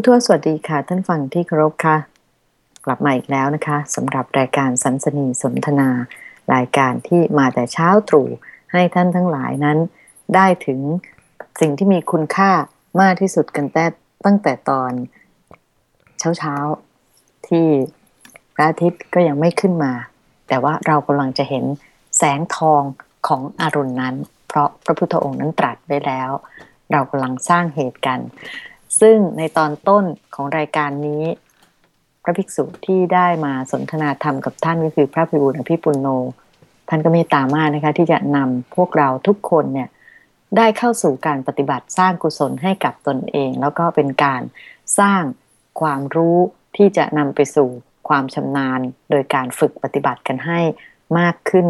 ผู้ทั่วสวัสดีค่ะ ท่านฟังที่เคารพค่ะ กลับมาอีกแล้วนะคะสำหรับรายการสันสนีสนทนา รายการที่มาแต่เช้าตรู่ให้ท่านทั้งหลายนั้น ได้ถึงสิ่งที่มีคุณค่ามากที่สุดกันแต่ตั้งแต่ตอนเช้าเช้าที่พระอาทิตย์ก็ยังไม่ขึ้นมา แต่ว่าเรากำลังจะเห็นแสงทองของอรุณนั้น เพราะพระพุทธองค์นั้นตรัสไว้แล้ว เรากำลังสร้างเหตุกัน ซึ่งในตอนต้นของรายการนี้ พระภิกษุที่ได้มาสนทนาธรรมกับท่านก็คือพระพิบูลอภิปุโน ท่านก็เมตตามากนะคะ ที่จะนำพวกเราทุกคนเนี่ยได้เข้าสู่การปฏิบัติสร้างกุศลให้กับตนเอง แล้วก็เป็นการสร้างความรู้ที่จะนำไปสู่ความชำนาญ โดยการฝึกปฏิบัติกันให้มากขึ้น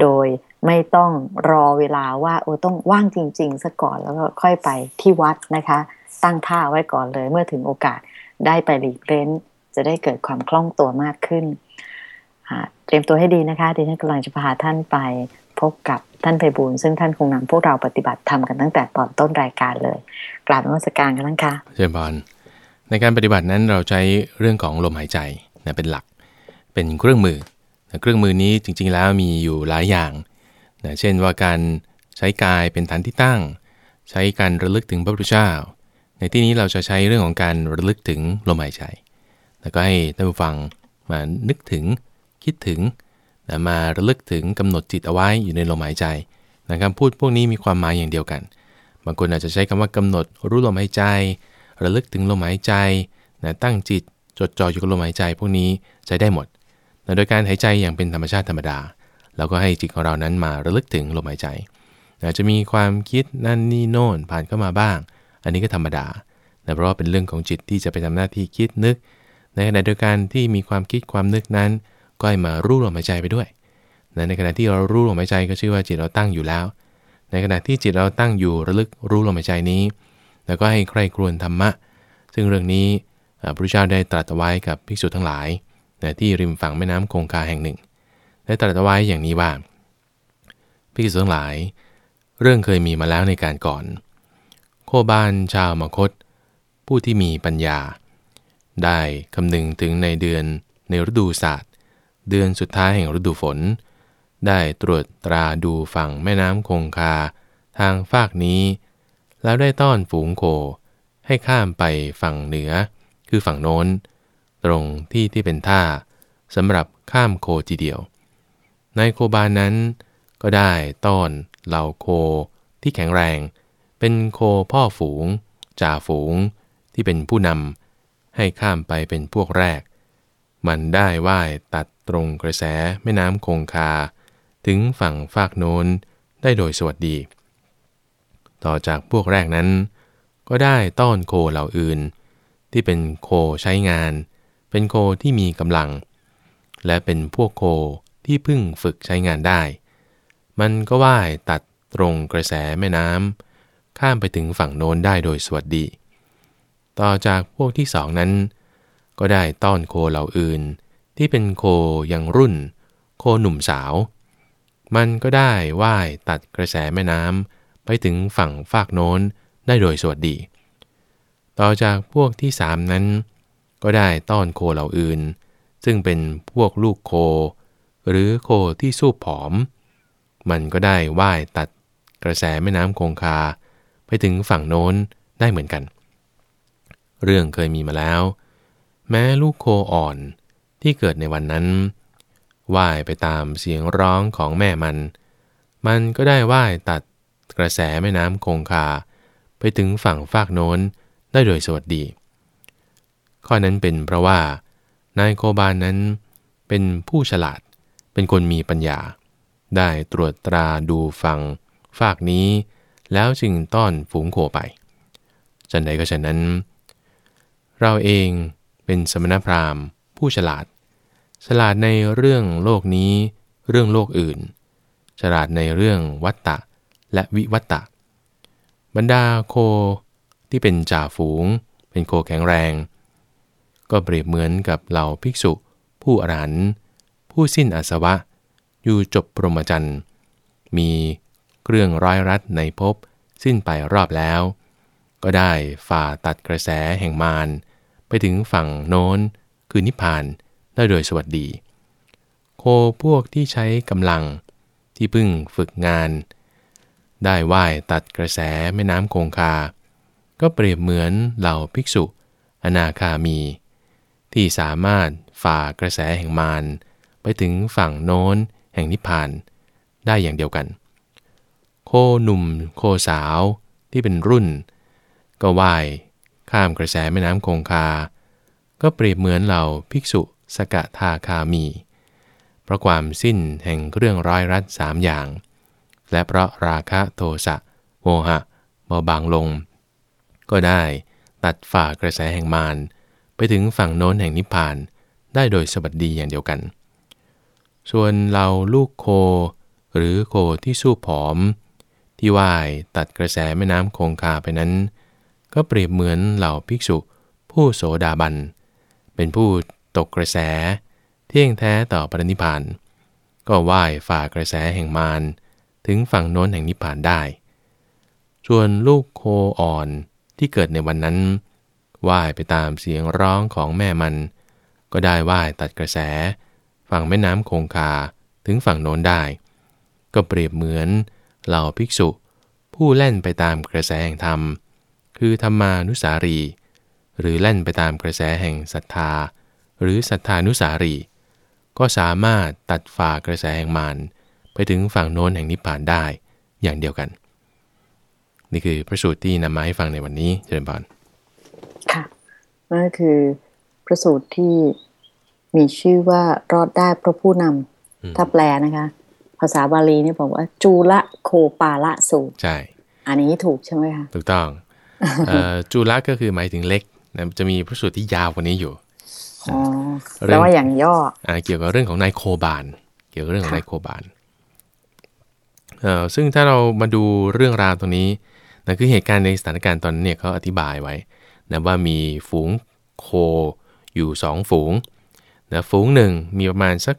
โดยไม่ต้องรอเวลาว่าโอ้ต้องว่างจริง ๆซะก่อนแล้วก็ค่อยไปที่วัดนะคะ ตั้งท่าไว้ก่อนเลย เมื่อถึงโอกาสได้ไปหลีกเล้น จะได้เกิดความคล่องตัวมากขึ้น เตรียมตัวให้ดีนะคะดิฉันกำลังจะพาท่านไปพบกับท่านไพบูลซึ่งท่านคงนำพวกเราปฏิบัติทำกันตั้งแต่ตอนต้นรายการเลย กราบนมัสการกันทั้งค่ะเชิญบอลในการปฏิบัตินั้นเราใช้เรื่องของลมหายใจนะเป็นหลัก เป็นเครื่องมือนะเครื่องมือนี้จริงๆแล้วมีอยู่หลายอย่างนะเช่นว่าการใช้กายเป็นฐานที่ตั้ง ใช้การระลึกถึงพระพุทธเจ้า ในที่นี้เราจะใช้เรื่องของการระลึกถึงลมหายใจ แล้วก็ให้ท่านผู้ฟังมานึกถึงคิดถึงนะมาระลึกถึงกำหนดจิตเอาไว้อยู่ในลมหายใจนะคำพูดพวกนี้มีความหมายอย่างเดียวกัน บางคนอาจจะใช้คำว่ากำหนดรู้ลมหายใจ ระลึกถึงลมหายใจนะตั้งจิตจดจ่ออยู่กับลมหายใจ พวกนี้ใช้ได้หมดนะโดยการหายใจอย่างเป็นธรรมชาติธรรมดาเราก็ให้จิตของเรานั้นมาระลึกถึงลมหายใจนะจะมีความคิดนั่นนี่โน่นผ่านเข้ามาบ้าง อันนี้ก็ธรรมดานะเพราะว่าเป็นเรื่องของจิตที่จะไปทำหน้าที่คิดนึก ในขณะเดียวกันที่มีความคิดความนึกนั้นก็ให้มารู้ลมหายใจไปด้วย ในขณะที่เรารู้ลมหายใจก็ชื่อว่าจิตเราตั้งอยู่แล้ว ในขณะที่จิตเราตั้งอยู่ระลึกรู้ลมหายใจนี้ แล้วก็ให้ใคร่ครวญธรรมะ ซึ่งเรื่องนี้พระพุทธเจ้าได้ตรัสไว้กับภิกษุทั้งหลายที่ริมฝั่งแม่น้ำคงคาแห่งหนึ่ง ได้ตรัสไว้อย่างนี้ว่าภิกษุทั้งหลาย เรื่องเคยมีมาแล้วในการก่อน โคบานชาวมคต ผู้ที่มีปัญญา ได้คำนึงถึงในเดือนในฤดูศาสตร์ เดือนสุดท้ายแห่งฤดูฝน ได้ตรวจตราดูฝั่งแม่น้ำคงคา ทางฝากนี้ แล้วได้ต้อนฝูงโค ให้ข้ามไปฝั่งเหนือ คือฝั่งโน้น ตรงที่ที่เป็นท่าสำหรับข้ามโคทีเดียว ในโคบานนั้นก็ได้ต้อนเหล่าโคที่แข็งแรง เป็นโคพ่อฝูง จ่าฝูง ที่เป็นผู้นำให้ข้ามไปเป็นพวกแรก มันได้ว่ายตัดตรงกระแสแม่น้ำคงคา ถึงฝั่งฟากโน้นได้โดยสวัสดี ต่อจากพวกแรกนั้น ก็ได้ต้อนโคเหล่าอื่น ที่เป็นโคใช้งาน เป็นโคที่มีกำลัง และเป็นพวกโคที่พึ่งฝึกใช้งานได้ มันก็ว่ายตัดตรงกระแสแม่น้ำ ข้ามไปถึงฝั่งโน้นได้โดยสวัสดี ต่อจากพวกที่สองนั้น ก็ได้ต้อนโคเหล่าอื่น ที่เป็นโคยังรุ่น โคหนุ่มสาว มันก็ได้ว่ายตัดกระแสแม่น้ำไปถึงฝั่งฟากโน้นได้โดยสวัสดี ต่อจากพวกที่สามนั้น ก็ได้ต้อนโคเหล่าอื่น ซึ่งเป็นพวกลูกโค หรือโคที่สู้ผอม มันก็ได้ว่ายตัดกระแสแม่น้ำคงคา ไปถึงฝั่งโน้นได้เหมือนกัน เรื่องเคยมีมาแล้ว แม้ลูกโคอ่อนที่เกิดในวันนั้นว่ายไปตามเสียงร้องของแม่มัน มันก็ได้ว่ายตัดกระแสแม่น้ำคงคา ไปถึงฝั่งฟากโน้นได้โดยสวัสดี ข้อนั้นเป็นเพราะว่านายโคบานนั้นเป็นผู้ฉลาด เป็นคนมีปัญญา ได้ตรวจตราดูฟังฝากนี้ แล้วจึงต้อนฝูงโคไปจันใดก็ฉะนั้น เราเองเป็นสมณพราหมณ์ ผู้ฉลาด ฉลาดในเรื่องโลกนี้ เรื่องโลกอื่น ฉลาดในเรื่องวัตตะและวิวัตตะ บรรดาโคที่เป็นจ่าฝูง เป็นโคแข็งแรง ก็เปรียบเหมือนกับเหล่าภิกษุ ผู้อรหันต์ผู้สิ้นอาสวะ อยู่จบปรมจันทร์มี เครื่องร้อยรัดในภพสิ้นไปรอบแล้ว ก็ได้ฝ่าตัดกระแสแห่งมารไปถึงฝั่งโน้น คือนิพพานได้โดยสวัสดี โคพวกที่ใช้กำลังที่พิ่งฝึกงาน ได้ว่ายตัดกระแสแม่น้ำคงคา ก็เปรียบเหมือนเหล่าภิกษุ อนาคามี ที่สามารถฝ่ากระแสแห่งมารไปถึงฝั่งโน้นแห่งนิพพานได้อย่างเดียวกัน โคหนุ่ม โคสาวที่เป็นรุ่น ก็ว่ายข้ามกระแสแม่น้ำคงคา ก็เปรียบเหมือนเหล่าภิกษุสกทาคามี เพราะความสิ้นแห่งเครื่องร้อยรัดสามอย่าง และเพราะราคะโทสะโมหะเบาบางลง ก็ได้ตัดฝ่ากระแสแห่งมารไปถึงฝั่งโน้นแห่งนิพพานได้โดยสวัสดีอย่างเดียวกัน ส่วนเราลูกโค หรือโคที่สู้ผอม ที่ว่ายตัดกระแสแม่น้ำคงคาไปนั้น ก็เปรียบเหมือนเหล่าภิกษุ ผู้โสดาบัน เป็นผู้ตกกระแส เที่ยงแท้ต่อปรินิพาน ก็ว่ายฝ่ากระแสแห่งมารถึงฝั่งโน้นแห่งนิพพานได้ ส่วนลูกโคอ่อนที่เกิดในวันนั้นว่ายไปตามเสียงร้องของแม่มัน ก็ได้ว่ายตัดกระแส ฝั่งแม่น้ำคงคาถึงฝั่งโน้นได้ ก็เปรียบเหมือน เหล่าภิกษุ ผู้เล่นไปตามกระแสแห่งธรรม คือธรรมานุสารี หรือเล่นไปตามกระแสแห่งศรัทธา หรือศรัทธานุสารี ก็สามารถตัดฝ่ากระแสแห่งมารไปถึงฝั่งโน้นแห่งนิพพานได้อย่างเดียวกัน นี่คือพระสูตรที่นำมาให้ฟังในวันนี้เจริญพรค่ะนั่นก็คือพระสูตรที่มีชื่อว่ารอดได้เพราะผู้นอืมำถ้าแปลนะคะ ภาษาบาลีนี่บอกว่า จูละโคปาละสูตรใช่อันนี้ถูกใช่ไหมคะถูกต้องเอ่อจุลก็คือหมายถึงเล็กนะจะมีพระสูตรที่ยาวกว่านี้อยู่อ๋อเรื่องแล้วว่าอย่างย่ออ่าเกี่ยวกับเรื่องของนายโคบาน เกี่ยวกับเรื่องของค่ะนายโคบานเอ่อซึ่งถ้าเรามาดูเรื่องราวตรงนี้นะคือเหตุการณ์ในสถานการณ์ตอนนั้นเนี่ยเขาอธิบายไว้นะว่ามีฝูงโคอยู่สองฝูงนะฝูงหนึ่งมีประมาณสัก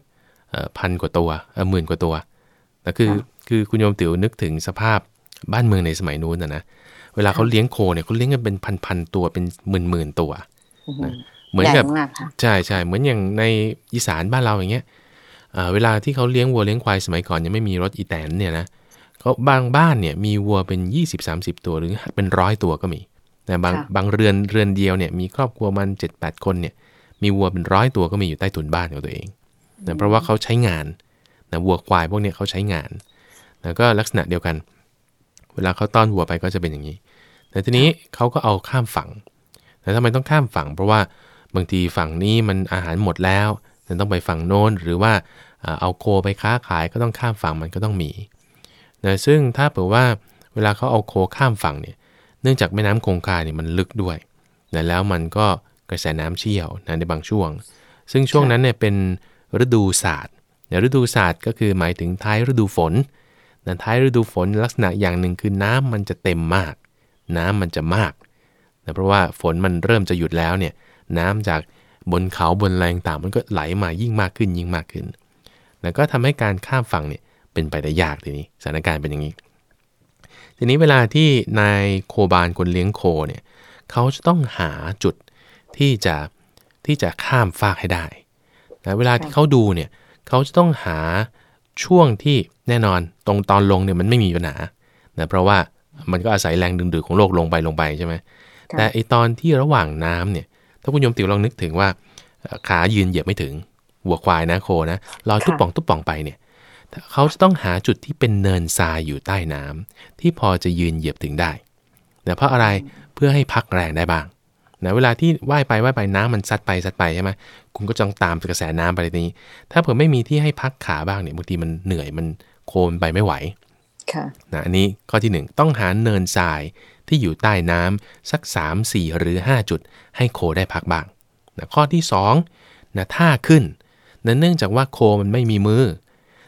เอ่อพันกว่าตัวเอ่อหมื่นกว่าตัว นะคือคือคุณโยมติ๋วนึกถึงสภาพบ้านเมืองในสมัยนู้นนะนะเวลาเขาเลี้ยงโคเนี่ยเขาเลี้ยงกันเป็นพันๆตัวเป็นหมื่นๆตัวอื้อหือเหมือนใหญ่กับมากค่ะใช่ใช่เหมือนอย่างในอีสานบ้านเราอย่างเงี้ยเอ่อเวลาที่เขาเลี้ยงวัวเลี้ยงควายสมัยก่อนยังไม่มีรถอีแตนเนี่ยนะเขาบางบ้านเนี่ยมีวัวเป็น 20-30 ตัวหรือเป็นร้อยตัวก็มีแต่บางค่ะบางเรือนเรือนเดียวเนี่ยมีครอบครัวมัน 7-8 คนเนี่ยมีวัวเป็นร้อยตัวก็มีอยู่ใต้ถุนบ้านของตัวเองนะเพราะว่าเขาใช้งาน นะวัวควายพวกนี้เขาใช้งานแล้วก็ลักษณะเดียวกัน เวลาเขาต้อนวัวไปก็จะเป็นอย่างนี้ แต่ทีนี้เขาก็เอาข้ามฝั่งแต่ทำไมต้องข้ามฝั่ง เพราะว่าบางทีฝั่งนี้มันอาหารหมดแล้วจะต้องไปฝั่งโน้นหรือว่าเอาโคไปค้าขายก็ต้องข้ามฝั่งมันก็ต้องมีนะซึ่งถ้าเผื่อว่าเวลาเขาเอาโคข้ามฝั่งเนี่ย เนื่องจากแม่น้ำคงคาเนี่ยมันลึกด้วยนะแล้วมันก็กระแสน้ำเชี่ยวนะในบางช่วง ซึ่งช่วงนั้นเนี่ยเป็นฤดูศาสตร์ ฤดูศาสตร์ก็คือหมายถึงท้ายฤดูฝนนะท้ายฤดูฝนลักษณะอย่างหนึ่งคือน้ำมันจะเต็มมาก น้ำมันจะมากนะเพราะว่าฝนมันเริ่มจะหยุดแล้วเนี่ยน้ำจากบนเขาบนแรงต่างมันก็ไหลมายิ่งมากขึ้นยิ่งมากขึ้น แล้วก็ทำให้การข้ามฝั่งเนี่ยเป็นไปได้ยากทีนี้สถานการณ์เป็นอย่างนี้ ทีนี้เวลาที่นายโคบานคนเลี้ยงโคเนี่ยเขาจะต้องหาจุดที่จะที่จะข้ามฟากให้ได้นะเวลาที่เขาดูเนี่ย เขาจะต้องหาช่วงที่แน่นอนตรงตอนลงเนี่ยมันไม่มีปัญหานะเพราะว่ามันก็อาศัยแรงดึงดูดของโลกลงไปลงไปใช่ไหมค่ะแต่ไอตอนที่ระหว่างน้ำเนี่ย ถ้าคุณโยมติ๋วลองนึกถึงว่าเอ่อขายืนเหยียบไม่ถึงวัวควายนะโคนะลอยตุ๊บป่องตุ๊บป่องไปเนี่ยเขาจะต้องหาจุดที่เป็นเนินทรายอยู่ใต้น้ำที่พอจะยืนเหยียบถึงได้นะเพราะอะไรเพื่อให้พักแรงได้บ้าง นะเวลาที่ว่ายไปว่ายไปน้ำมันซัดไปซัดไปใช่ไหมคุณก็จ้องตามกระแสน้ำไปทีนี้ ถ้าเผื่อไม่มีที่ให้พักขาบ้างเนี่ยบางทีมันเหนื่อยมันโคลนไปไม่ไหวค่ะนะอันนี้ข้อที่ 1 ต้องหาเนินทรายที่อยู่ใต้น้ำสัก 3 4 หรือ 5 จุด ให้โคได้พักบ้างนะข้อที่2นะท่าขึ้นนะเนื่องจากว่าโคมันไม่มีมือ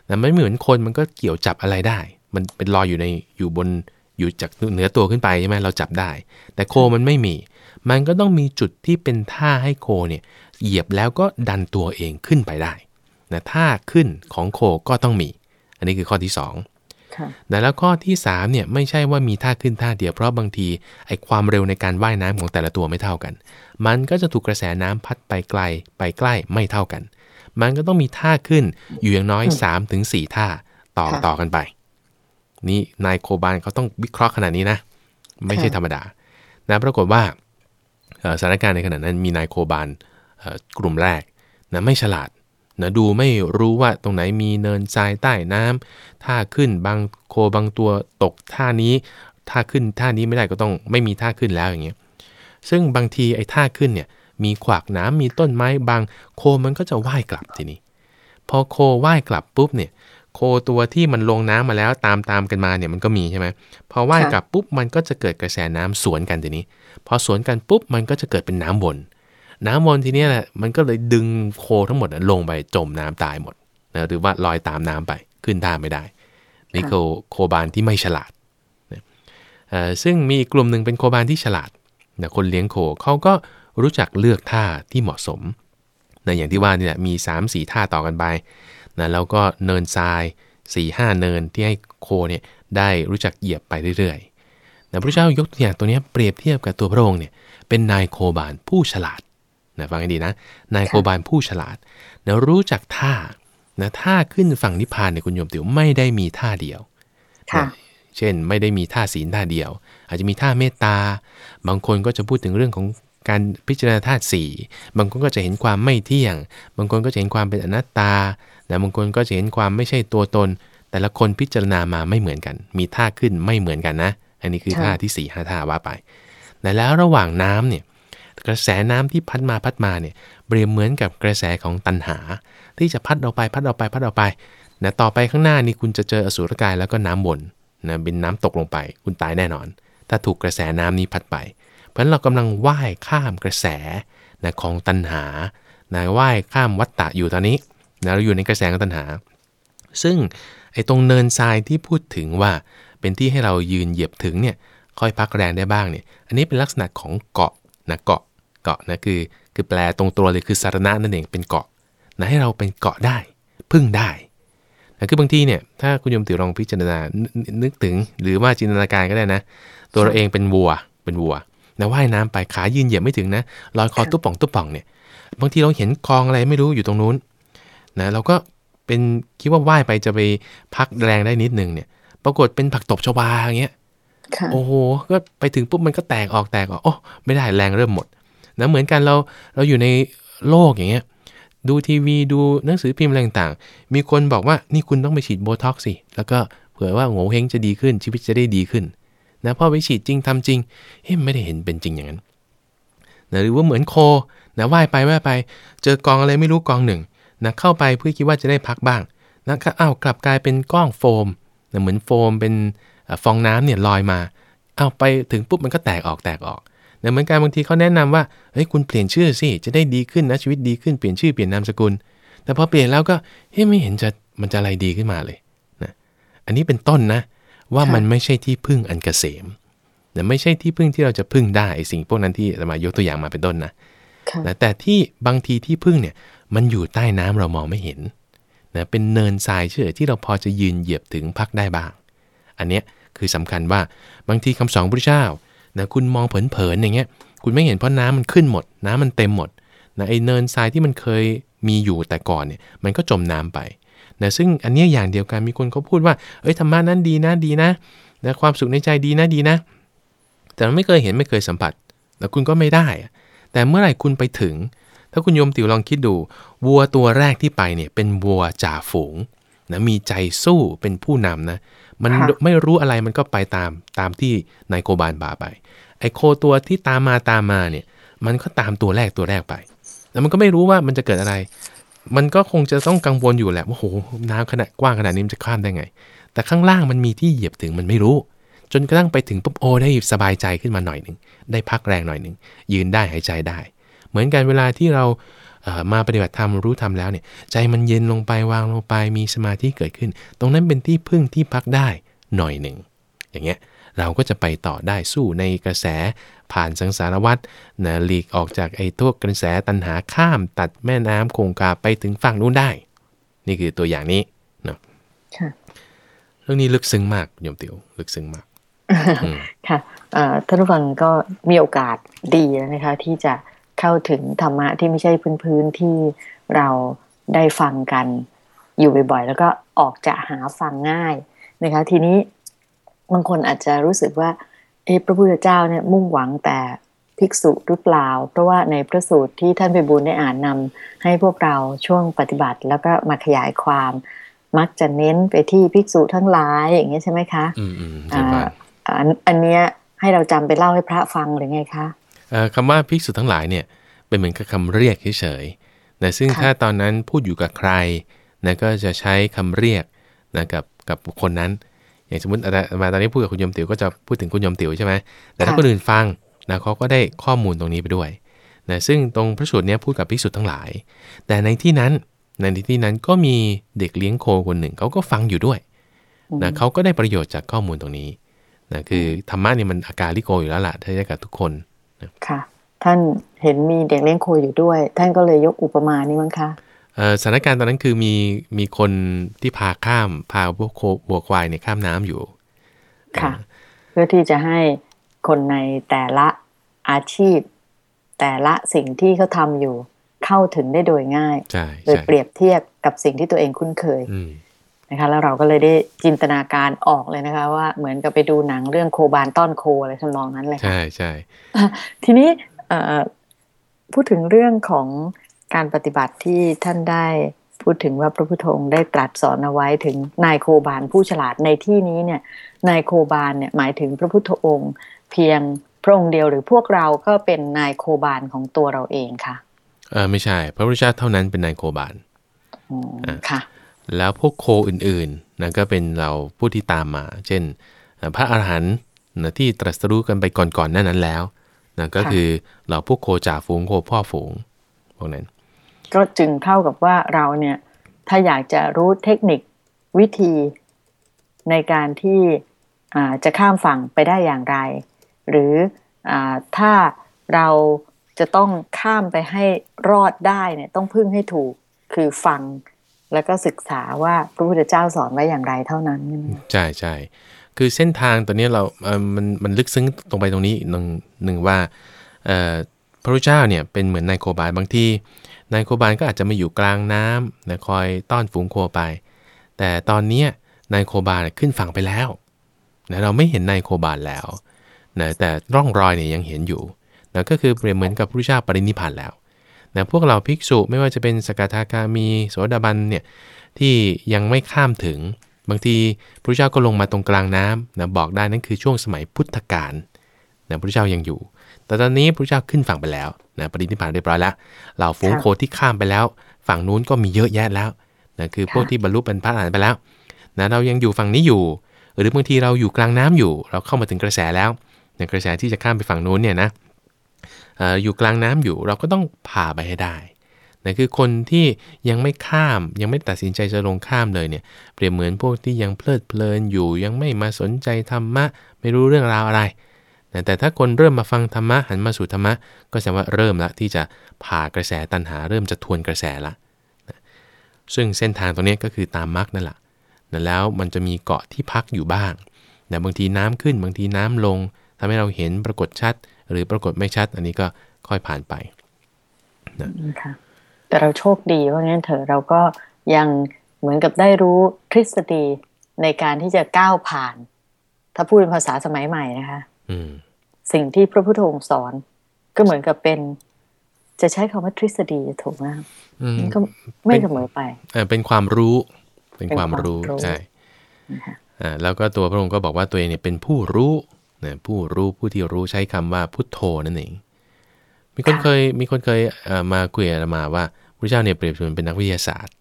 นะไม่เหมือนคนมันก็เกี่ยวจับอะไรได้ มันเป็นลอยอยู่ในอยู่บนอยู่จากเหนือตัวขึ้นไปใช่ไหมเราจับได้ แต่โคมันไม่มี มันก็ต้องมีจุดที่เป็นท่าให้โคเนี่ยเหยียบแล้วก็ดันตัวเองขึ้นไปได้นะท่าขึ้นของโคก็ต้องมี อันนี้คือข้อที่สองค่ะนะแล้วข้อที่3เนี่ยไม่ใช่ว่ามีท่าขึ้นท่าเดียวเพราะบางทีไอ้ความเร็วในการว่ายน้ำของแต่ละตัวไม่เท่ากัน มันก็จะถูกกระแสน้ำพัดไปไกลไปใกล้ไม่เท่ากัน มันก็ต้องมีท่าขึ้นอยู่อย่างน้อยอืม3-4ถึงท่าต่อค่ะต่อกันไป นี่นายโคบานเขาต้องวิเคราะห์ขนาดนี้นะ ไม่ใช่ค่ะธรรมดานะปรากฏว่าเอ่อ สถานการณ์ในขณะนั้นมีนายโคบานกลุ่มแรกนะไม่ฉลาดนะดูไม่รู้ว่าตรงไหนมีเนินทรายใต้น้ำท่าขึ้นบางโคบางตัวตกท่านี้ท่าขึ้นท่านี้ไม่ได้ก็ต้องไม่มีท่าขึ้นแล้วอย่างเงี้ยซึ่งบางทีไอ้ท่าขึ้นเนี่ยมีขวากหน้ำมีต้นไม้บางโคมันก็จะว่ายกลับทีนี้ พอโคว่ายกลับปุ๊บเนี่ยโคตัวที่มันลงน้ำมาแล้วตามตามกันมาเนี่ยมันก็มีใช่ไหมพอว่ายกลับปุ๊บมันก็จะเกิดกระแสน้ำสวนกันทีนี้ พอสวนกันปุ๊บมันก็จะเกิดเป็นน้ำวน น้ำวนทีเนี้ยแหละมันก็เลยดึงโคทั้งหมดลงไปจมน้ำตายหมดนะหรือว่าลอยตามน้ำไปขึ้นท่าไม่ได้ นี่โคโคบานที่ไม่ฉลาดนะซึ่งมีอีกกลุ่มหนึ่งเป็นโคบานที่ฉลาดนะคนเลี้ยงโคเขาก็รู้จักเลือกท่าที่เหมาะสมนะอย่างที่ว่านี่แหละมี 3 4 ท่าต่อกันไปนะแล้วก็เนินทราย4 5 เนินที่ให้โคเนี่ยได้รู้จักเหยียบไปเรื่อยๆ นะพระเจ้ายกตัวอย่างตัวเนี้ยเปรียบเทียบกับตัวพระองค์เนี่ยเป็นนายโคบานผู้ฉลาดนะฟังให้ดีนะ นายโคบานผู้ฉลาดนะรู้จักท่านะท่าขึ้นฝั่งนิพพานเนี่ยคุณโยมติ๋วไม่ได้มีท่าเดียวค่ะเช่น ไม่ได้มีท่าศีลท่าเดียว อาจจะมีท่าเมตตา บางคนก็จะพูดถึงเรื่องของการพิจารณาธาตุสี่บางคนก็จะเห็นความไม่เที่ยง บางคนก็จะเห็นความเป็นอนัตตาแต่บางคนก็จะเห็นความไม่ใช่ตัวตน แต่ละคนพิจารณามาไม่เหมือนกัน มีท่าขึ้นไม่เหมือนกันนะ อันนี้คือค่ะท่าที่4ี่ห้าท่าว่าไปแต่แล้วระหว่างน้ำเนี่ยกระแสน้ำที่พัดมาพัดมาเนี่ยเปรียบเหมือนกับกระแสของตัณหา ที่จะพัดออกไปพัดออกไปพัดออกไปนะต่อไปข้างหน้านี่คุณจะเจออสุรกายแล้วก็น้ำวนนะเป็นน้ำตกลงไป คุณตายแน่นอน ถ้าถูกกระแสน้ำนี้พัดไป เพราะฉะนั้นเรากำลังว่ายข้ามกระแสนะของตัณหานะว่ายข้ามวัฏฏะอยู่ตอนนี้นะเราอยู่ในกระแสของตัณหา ซึ่งไอ้ตรงเนินทรายที่พูดถึงว่า เป็นที่ให้เรายืนเหยียบถึงเนี่ยค่อยพักแรงได้บ้างเนี่ยอันนี้เป็นลักษณะของเกาะนะเกาะเกาะนะคือคือแปลตรงตัวเลยคือสารณะนั่นเองเป็นเกาะนะให้เราเป็นเกาะได้พึ่งได้นะคือบางทีเนี่ยถ้าคุณโยมติวลองพิจารณานึนึกถึง หรือว่าจินตนาการก็ได้นะ ตัวเราเองเป็นวัวเป็นวัวนะว่ายน้ำไปขายืนเหยียบไม่ถึงนะลอยคอค่ะตุ๊บป่องตุ๊บป่องเนี่ยบางทีเราเห็นกองอะไรไม่รู้อยู่ตรงนู้นนะเราก็เป็นคิดว่าว่ายไปจะไปพักแรงได้นิดนึงเนี่ย ปรากฏเป็นผักตบชวาอย่างเงี้ยค่ะโอ้โห ก็ไปถึงปุ๊บมันก็แตกออกแตกออก โอ้ไม่ได้แรงเริ่มหมดนะเหมือนกันเราเราอยู่ในโลกอย่างเงี้ย ดูทีวีดูหนังสือพิมพ์อะไรต่างๆ มีคนบอกว่านี่คุณต้องไปฉีดโบท็อกซ์สิ แล้วก็เผื่อว่าโง่เฮงจะดีขึ้นชีวิตจะได้ดีขึ้นนะพอไปฉีดจริงทำจริงเฮ้ยไม่ได้เห็นเป็นจริงอย่างนั้นนะหรือว่าเหมือนโคนะว่ายไปว่ายไป เจอกองอะไรไม่รู้กองหนึ่งนะเข้าไปเพื่อคิดว่าจะได้พักบ้างนะก็อ้าวกลับกลายเป็นก้องโฟมนะ เหมือนโฟมเป็นเอ่อฟองน้ำเนี่ยลอยมา เอาไปถึงปุ๊บมันก็แตกออกแตกออกนะเหมือนกันบางทีเขาแนะนำว่าเฮ้ยคุณเปลี่ยนชื่อสิจะได้ดีขึ้นนะชีวิตดีขึ้นเปลี่ยนชื่อเปลี่ยนนามสกุล แต่พอเปลี่ยนแล้วก็เฮ้ยไม่เห็นจะมันจะอะไรดีขึ้นมาเลยนะอันนี้เป็นต้นนะว่าค่ะมันไม่ใช่ที่พึ่งอันเกษมนะไม่ใช่ที่พึ่งที่เราจะพึ่งได้ไอ้สิ่งพวกนั้นที่จะมายกตัวอย่างมาเป็นต้นนะค่ะนะแต่ที่บางทีที่พึ่งเนี่ยมันอยู่ใต้น้ำเรามองไม่เห็น นะเป็นเนินทรายเฉยที่เราพอจะยืนเหยียบถึงพักได้บ้าง อันเนี้ยคือสำคัญว่าบางทีคำสอนพระเจ้านะคุณมองเผินๆอย่างเงี้ยคุณไม่เห็นเพราะน้ำมันขึ้นหมด น้ำมันเต็มหมดนะไอเนินทรายที่มันเคยมีอยู่แต่ก่อนเนี่ยมันก็จมน้ำไปนะซึ่งอันเนี้ยอย่างเดียวกันมีคนเขาพูดว่าเอ้ยธรรมะนั้นดีนะดีนะนะความสุขในใจดีนะดีนะ แต่ไม่เคยเห็นไม่เคยสัมผัส แล้วคุณก็ไม่ได้ แต่เมื่อไหร่คุณไปถึง ถ้าคุณโยมติ๋วลองคิดดู วัวตัวแรกที่ไปเนี่ยเป็นวัวจ่าฝูงนะมีใจสู้เป็นผู้นำนะ มันค่ะไม่รู้อะไรมันก็ไปตามตามที่นายโคบานบาไป ไอ้โคตัวที่ตามมาตามมาเนี่ย มันก็ตามตัวแรกตัวแรกไป แล้วมันก็ไม่รู้ว่ามันจะเกิดอะไร มันก็คงจะต้องกังวลอยู่แหละว่าโหน้ำขนาดกว้างขนาดนี้มันจะข้ามได้ไง แต่ข้างล่างมันมีที่เหยียบถึงมันไม่รู้ จนกระทั่งไปถึงปุ๊บโอ้ได้สบายใจขึ้นมาหน่อยหนึ่งได้พักแรงหน่อยหนึ่งยืนได้หายใจได้ เหมือนกันเวลาที่เราเอ่อมาปฏิบัติธรรมรู้ธรรมแล้วเนี่ยใจมันเย็นลงไปวางลงไปมีสมาธิเกิดขึ้น ตรงนั้นเป็นที่พึ่งที่พักได้หน่อยหนึ่งอย่างเงี้ยเราก็จะไปต่อได้สู้ในกระแสผ่านสังสารวัฏนะหลีกออกจากไอ้ตัวกระแสตันหาข้ามตัดแม่น้ำคงคาไปถึงฝั่งนู้นได้ นี่คือตัวอย่างนี้เนาะค่ะเรื่องนี้ลึกซึ้งมากโยมติวลึกซึ้งมากค่ะท่านผู้ฟังก็มีโอกาสดีนะคะที่จะ เข้าถึงธรรมะที่ไม่ใช่พื้นๆที่เราได้ฟังกันอยู่บ่อยๆ แล้วก็ออกจะหาฟังง่ายนะคะ ทีนี้บางคนอาจจะรู้สึกว่า เอพระพุทธเจ้าเนี่ยมุ่งหวังแต่ภิกษุหรือเปล่า เพราะว่าในพระสูตรที่ท่านไปบุญได้อ่านนำให้พวกเราช่วงปฏิบัติ แล้วก็มาขยายความ มักจะเน้นไปที่ภิกษุทั้งหลายอย่างนี้ใช่ไหมคะ อืมอืมอันเนี้ยให้เราจำไปเล่าให้พระฟังหรือไงคะ คำว่าภิกษุทั้งหลายเนี่ยเป็นเหมือนกับคำเรียกเฉยๆนะซึ่งถ้าตอนนั้นพูดอยู่กับใครนะก็จะใช้คำเรียกนะกับกับบุคคลนั้น อย่างสมมติมาตอนนี้พูดกับคุณยมติ๋วก็จะพูดถึงคุณยมติ๋วใช่ไหมแต่ถ้าคนอื่นฟังนะเขาก็ได้ข้อมูลตรงนี้ไปด้วยนะซึ่งตรงพระสูตรนี้พูดกับภิกษุทั้งหลาย แต่ในที่นั้นในที่นั้นก็มีเด็กเลี้ยงโคคนหนึ่งเขาก็ฟังอยู่ด้วยนะเขาก็ได้ประโยชน์จากข้อมูลตรงนี้นะคือธรรมะนี่มันอาการลิโกอยู่แล้วล่ะถ้าจะกับทุกคนนะ ค่ะ ท่านเห็นมีเด็กเลี้ยงโคอยู่ด้วย ท่านก็เลยยกอุปมานี้มั้งคะสถานการณ์ตอนนั้นคือมีมีคนที่พาข้ามพาพวกโคบัวควายเนี่ยข้ามน้ำอยู่ ค่ะ เพื่อที่จะให้คนในแต่ละอาชีพ แต่ละสิ่งที่เขาทำอยู่เข้าถึงได้โดยง่าย โดยเปรียบเทียบกับสิ่งที่ตัวเองคุ้นเคย นะคะแล้วเราก็เลยได้จินตนาการออกเลยนะคะ ว่าเหมือนกับไปดูหนังเรื่องโคบานต้อนโคอะไรทำนองนั้นเลยใช่ใช่ทีนี้พูดถึงเรื่องของการปฏิบัติที่ท่านได้พูดถึงว่าพระพุทธองค์ได้ตรัสสอนเอาไว้ถึงนายโคบานผู้ฉลาดในที่นี้เนี่ยนายโคบานเนี่ยหมายถึงพระพุทธองค์ เพียงพระองค์เดียวหรือพวกเราก็เป็นนายโคบานของตัวเราเองค่ะเออไม่ใช่ พระพุทธเจ้าเท่านั้นเป็นนายโคบานอ๋อค่ะ แล้วพวกโคอื่นๆนั่นก็เป็นเราผู้ที่ตามมา เช่น พระอาหารหันต์ที่ตรัสรู้กันไปก่อนๆนั่นนั้นแล้วนั่นก็คือเราพวกโคจ่าฝูงโคพ่อฝูงพวกนั้น ก็จึงเท่ากับว่าเราเนี่ยถ้าอยากจะรู้เทคนิควิธีในการที่จะข้ามฝั่งไปได้อย่างไร หรืออถ้าเราจะต้องข้ามไปให้รอดได้เนี่ยต้องพึ่งให้ถูกคือฟัง แล้วก็ศึกษาว่าพระพุทธเจ้าสอนไว้อย่างไรเท่านั้นใช่ใช่คือเส้นทางตัวนี้เราเออมันมันลึกซึ้งตรงไปตรงนี้หนึ่งหนึ่งว่าเออพระพุทธเจ้าเนี่ยเป็นเหมือนนายโคบาลบางทีนายโคบาลก็อาจจะมาอยู่กลางน้ำนะคอยต้อนฝูงโคไป แต่ตอนนี้นายโคบาลขึ้นฝั่งไปแล้วนะเราไม่เห็นนายโคบาลแล้วนะแต่ร่องรอยเนี่ยยังเห็นอยู่นะก็คือเปรียบเหมือนกับพระพุทธเจ้าปรินิพานแล้ว นะพวกเราภิกษุไม่ว่าจะเป็นสกทาคามีโสดาบันเนี่ยที่ยังไม่ข้ามถึง บางทีพระเจ้าก็ลงมาตรงกลางน้ำนะบอกได้นั่นคือช่วงสมัยพุทธกาลนะพระเจ้ายังอยู่ แต่ตอนนี้พระเจ้าขึ้นฝั่งไปแล้วนะปรินิพพานเรียบร้อยแล้วเหล่าฝูงโคที่ข้ามไปแล้ว ฝั่งนู้นก็มีเยอะแยะแล้วนะคือพวกที่บรรลุเป็นพระอรหันต์ไปแล้วนะเรายังอยู่ฝั่งนี้อยู่ หรือบางทีเราอยู่กลางน้ำอยู่ เราเข้ามาถึงกระแสแล้วในกระแสที่จะข้ามไปฝั่งนู้นเนี่ยนะ อยู่กลางน้ำอยู่เราก็ต้องผ่าไปให้ได้นะคือคนที่ยังไม่ข้ามยังไม่ตัดสินใจจะลงข้ามเลยเนี่ยเปรียบเหมือนพวกที่ยังเพลิดเพลินอยู่ ยังไม่มาสนใจธรรมะ ไม่รู้เรื่องราวอะไรนะแต่ถ้าคนเริ่มมาฟังธรรมะหันมาสู่ธรรมะ ก็แสดงว่าเริ่มละที่จะผ่ากระแสตัณหา เริ่มจะทวนกระแสละนะซึ่งเส้นทางตรงนี้ก็คือตามมรรคนั่นแหละนะแล้วมันจะมีเกาะที่พักอยู่บ้างนะบางทีน้ำขึ้นบางทีน้ำลงทำให้เราเห็นปรากฏชัด หรือปรากฏไม่ชัด อันนี้ก็ค่อยผ่านไปนะแต่เราโชคดีว่างั้นเถอะเราก็ยังเหมือนกับได้รู้ทฤษฎีในการที่จะก้าวผ่าน ถ้าพูดเป็นภาษาสมัยใหม่นะคะสิ่งที่พระพุทธองค์สอน ก็เหมือนกับเป็น จะใช้คำว่าทฤษฎีถูกไหมก็ไม่เสมอไปเป็นความรู้ เป็นความรู้ใช่แล้วก็ตัวพระองค์ก็บอกว่าตัวเองเนี่ยเป็นผู้รู้ นะผู้รู้ผู้ที่รู้ใช้คำว่าพุทโธนั่นเอง มีคนเคยมีคนเคยมาคุยกับมาว่าพระเจ้าเนี่ยเปรียบเสมือนเป็นนักวิทยาศาสตร์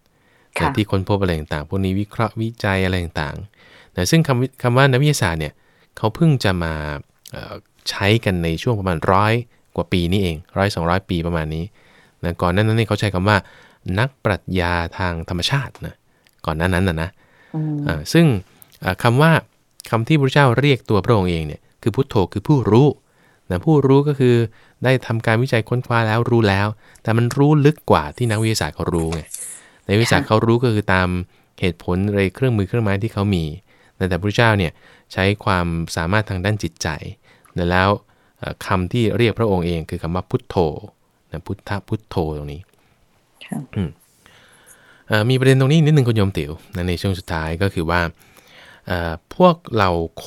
แต่ที่ค้นพบอะไรต่างๆพวกนี้วิเคราะห์วิจัยอะไรต่างๆนะซึ่งคำคำว่านักวิทยาศาสตร์เนี่ยเขาเพิ่งจะมาใช้กันในช่วงประมาณร้อยกว่าปีนี้เองร้อยสองร้อยปีประมาณนี้นะก่อนนั้นนั้นเขาใช้คำว่า นักปรัชญาทางธรรมชาตินะก่อนนั้นนั้นนะนะซึ่งคำว่าคำที่พระเจ้าเรียกตัวพระองค์เองเนี่ย คือพุทโธคือผู้รู้นะผู้รู้ก็คือได้ทำการวิจัยค้นคว้าแล้วรู้แล้ว แต่มันรู้ลึกกว่าที่นักวิทยาศาสตร์เขารู้ไงในวิทยาศาสตร์เขารู้ก็คือตามเหตุผลอะไรเครื่องมือเครื่องไม้ที่เขามีในแต่พระเจ้าเนี่ยใช้ความสามารถทางด้านจิตใจ แล้วคำที่เรียกพระองค์เองคือคำว่าพุทโธนะพุทธพุทโธตรงนี้มีประเด็นตรงนี้นิดนึงคุณโยมติ๋วในช่วงสุดท้ายก็คือว่า พวกเหล่าโค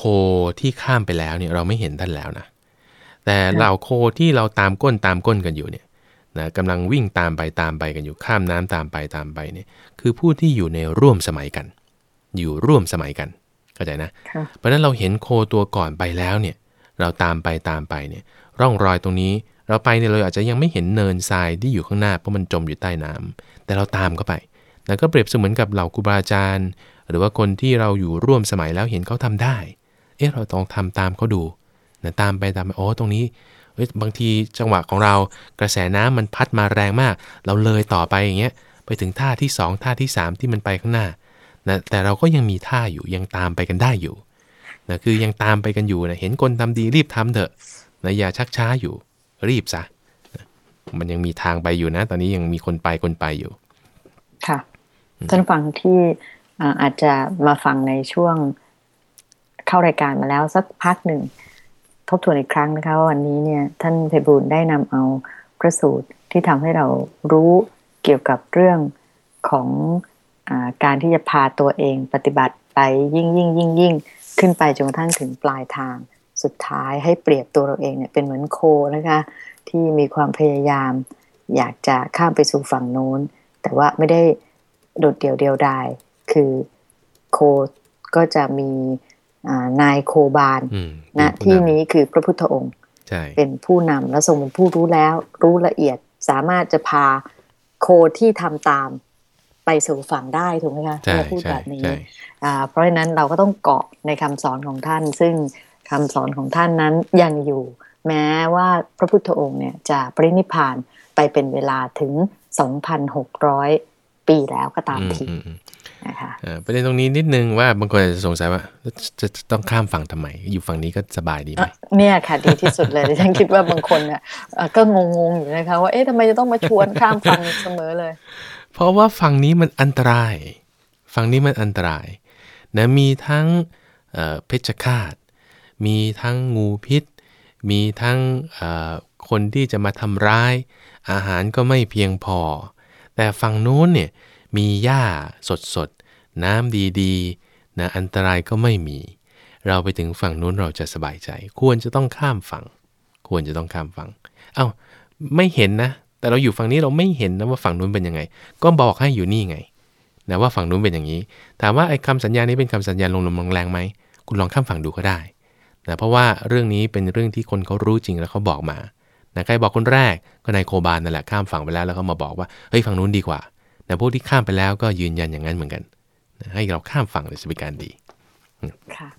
ที่ข้ามไปแล้วเนี่ยเราไม่เห็นท่านแล้วนะ แต่เหล่าโคที่เราตามก้นตามก้นกันอยู่เนี่ยนะกำลังวิ่งตามไปตามไปกันอยู่ข้ามน้ำตามไปตามไปเนี่ยคือผู้ที่อยู่ในร่วมสมัยกัน อยู่ร่วมสมัยกันเข้าใจนะ เพราะนั้นเราเห็นโคตัวก่อนไปแล้วเนี่ยเราตามไปตามไปเนี่ยร่องรอยตรงนี้เราไปเนี่ยเราอาจจะยังไม่เห็นเนินทรายที่อยู่ข้างหน้าเพราะมันจมอยู่ใต้น้ำแต่เราตามเข้าไป แล้วก็เปรียบเสมือนกับเหล่าครูบาอาจารย์ หรือว่าคนที่เราอยู่ร่วมสมัยแล้วเห็นเขาทำได้ เอ๊ะเราต้องทำตามเขาดูนะตามไปตามไปโอ้ตรงนี้เฮ้ยบางทีจังหวะของเรากระแสน้ำมันพัดมาแรงมาก เราเลยต่อไปอย่างเงี้ยไปถึงท่าที่ 2 ท่าที่ 3 ที่มันไปข้างหน้านะแต่เราก็ยังมีท่าอยู่ยังตามไปกันได้อยู่นะคือยังตามไปกันอยู่นะเห็นคนทำดีรีบทำเถอะนะอย่าชักช้าอยู่รีบซะมันยังมีทางไปอยู่นะ ตอนนี้ยังมีคนไปคนไปอยู่ ค่ะ ท่านฟังที่อาจจะมาฟังในช่วงเข้ารายการมาแล้วสักพักหนึ่ง ทบทวนอีกครั้งนะคะว่าวันนี้เนี่ย ท่านเพบูลได้นำเอาพระสูตรที่ทำให้เรารู้เกี่ยวกับเรื่องของอการที่จะพาตัวเองปฏิบัติไปยิ่งยิ่งยิ่งยิ่งขึ้นไปจนกระทั่งถึงปลายทาง สุดท้ายให้เปรียบตัวเราเองเนี่ยเป็นเหมือนโคนะคะที่มีความพยายาม อยากจะข้ามไปสู่ฝั่งโน้น แต่ว่าไม่ได้ โดดเดี่ยวเดียวดายคือโคก็จะมีนายโคบาลนะที่นี้คือพระพุทธองค์เป็นผู้นำและทรงเป็นผู้รู้แล้ว รู้ละเอียดสามารถจะพาโคที่ทำตามไปสู่ฝั่งได้ถูกไหมคะเราพูดแบบนี้เพราะฉะนั้นเราก็ต้องเกาะในคำสอนของท่าน ซึ่งคำสอนของท่านนั้นยังอยู่ แม้ว่าพระพุทธองค์เนี่ยจะปรินิพานไปเป็นเวลาถึง 2,600 ปีแล้วก็ตามทีนะคะประเด็นตรงนี้นิดนึงว่าบางคนจะสงสัยว่าจะต้องข้ามฝั่งทำไม อยู่ฝั่งนี้ก็สบายดีไหมเนี่ยค่ะดีที่สุดเลยฉันคิดว่าบางคนเนี่ยก็งงๆอยู่นะคะว่าเอ๊ะทำไมจะต้องมาชวนข้ามฝั่งเสมอเลย เพราะว่าฝั่งนี้มันอันตราย ฝั่งนี้มันอันตรายนะมีทั้งเพชฌฆาต มีทั้งงูพิษ มีทั้งคนที่จะมาทำร้าย อาหารก็ไม่เพียงพอ แต่ฝั่งนู้นเนี่ยมีหญ้าสดๆ น้ำดีๆนะอันตรายก็ไม่มี เราไปถึงฝั่งนู้นเราจะสบายใจ ควรจะต้องข้ามฝั่ง ควรจะต้องข้ามฝั่ง เอา้าไม่เห็นนะ แต่เราอยู่ฝั่งนี้เราไม่เห็นนะว่าฝั่งนู้นเป็นยังไง ก็บอกให้อยู่นี่ไงนะว่าฝั่งนู้นเป็นอย่างนี้ ถามว่าไอ้คำสัญญานี้เป็นคำสัญญาลงลมแรงไหมคุณลองข้ามฝั่งดูก็ได้นะเพราะว่าเรื่องนี้เป็นเรื่องที่คนเขารู้จริงแล้วเขาบอกมา นะใครบอกคนแรกก็นายโคบานนั่นแหละข้ามฝั่งไปแล้วแล้วเขามาบอกว่าเฮ้ยฝั่งนู้นดีกว่า แต่พวกที่ข้ามไปแล้วก็ยืนยันอย่างนั้นเหมือนกันให้เราข้ามฝั่งเลยจะเป็นการดีค่ะ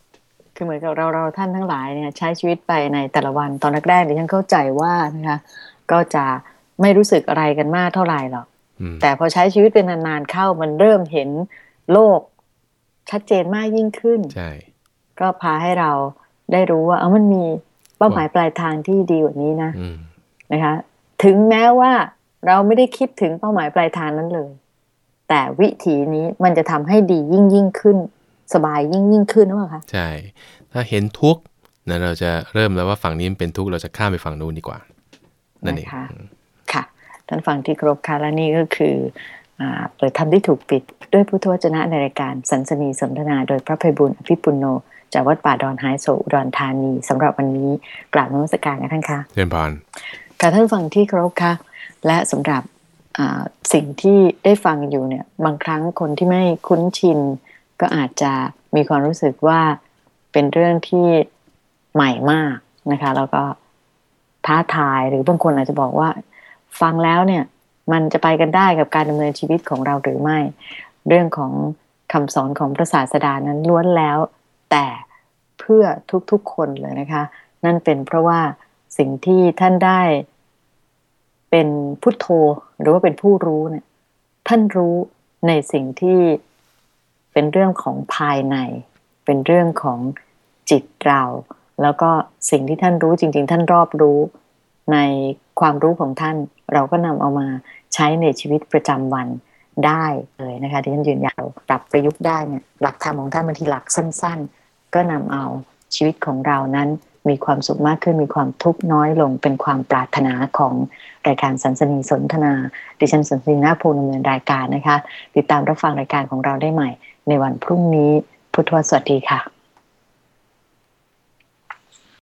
คือเหมือนกับเราเราท่านทั้งหลายเนี่ยใช้ชีวิตไปในแต่ละวันตอนแรกๆดิฉันเข้าใจว่านะคะก็จะไม่รู้สึกอะไรกันมากเท่าไหร่หรอกแต่พอใช้ชีวิตเป็นนานๆเข้ามันเริ่มเห็นโลกชัดเจนมากยิ่งขึ้นใช่ก็พาให้เราได้รู้ว่า เออมันมีเป้าหมายปลายทางที่ดีกว่านี้นะ นะคะถึงแม้ว่าเราไม่ได้คิดถึงเป้าหมายปลายทางนั้นเลย แต่วิธีนี้มันจะทำให้ดียิ่งยิ่งขึ้น สบายยิ่งยิ่งขึ้นหรือเปล่าคะใช่ ถ้าเห็นทุกข์นะเราจะเริ่มแล้วว่าฝั่งนี้เป็นทุกข์เราจะข้ามไปฝั่งนู้นดีกว่า นั่นเองค่ะท่านฟังที่ครบค่ะและนี่ก็คือเปิดทำที่ถูกปิดด้วยพุทธวจนะในรายการสันสนีสนทนา โดยพระภัยบุญอภิปุโนจากวัดป่าดอนไฮโซอุดรธานีสำหรับวันนี้กราบนมัสการกันท่านค่ะเรียนพาน ค่ะท่านฟังที่เครบค่ะ และสำหรับสิ่งที่ได้ฟังอยู่เนี่ยบางครั้งคนที่ไม่คุ้นชิน ก็อาจจะมีความรู้สึกว่าเป็นเรื่องที่ใหม่มากนะคะ แล้วก็ท้าทายหรือบางคนอาจจะบอกว่า ฟังแล้วเนี่ยมันจะไปกันได้กับการดำเนินชีวิตของเราหรือไม่ เรื่องของคำสอนของพระศาสดานั้นล้วนแล้ว แต่เพื่อทุกๆคนเลยนะคะ นั่นเป็นเพราะว่า สิ่งที่ท่านได้ เป็นพุทโธหรือว่าเป็นผู้รู้เนี่ยท่านรู้ในสิ่งที่เป็นเรื่องของภายใน เป็นเรื่องของจิตเรา แล้วก็สิ่งที่ท่านรู้จริง ๆ ท่านรอบรู้ในความรู้ของท่านเราก็นำเอามาใช้ในชีวิตประจำวันได้เลยนะคะที่ท่านยืนยันปรับประยุกต์ได้เนี่ยหลักธรรมของท่านบางทีหลักสั้น ๆ ก็นำเอาชีวิตของเรานั้น มีความสุขมากขึ้น มีความทุกข์น้อยลง เป็นความปรารถนาของรายการสันสนีสนทนา ดิฉันสันสนีนาภูนดำเนินรายการนะคะ ติดตามรับฟังรายการของเราได้ใหม่ ในวันพรุ่งนี้ พุทธวสวัสดีค่ะ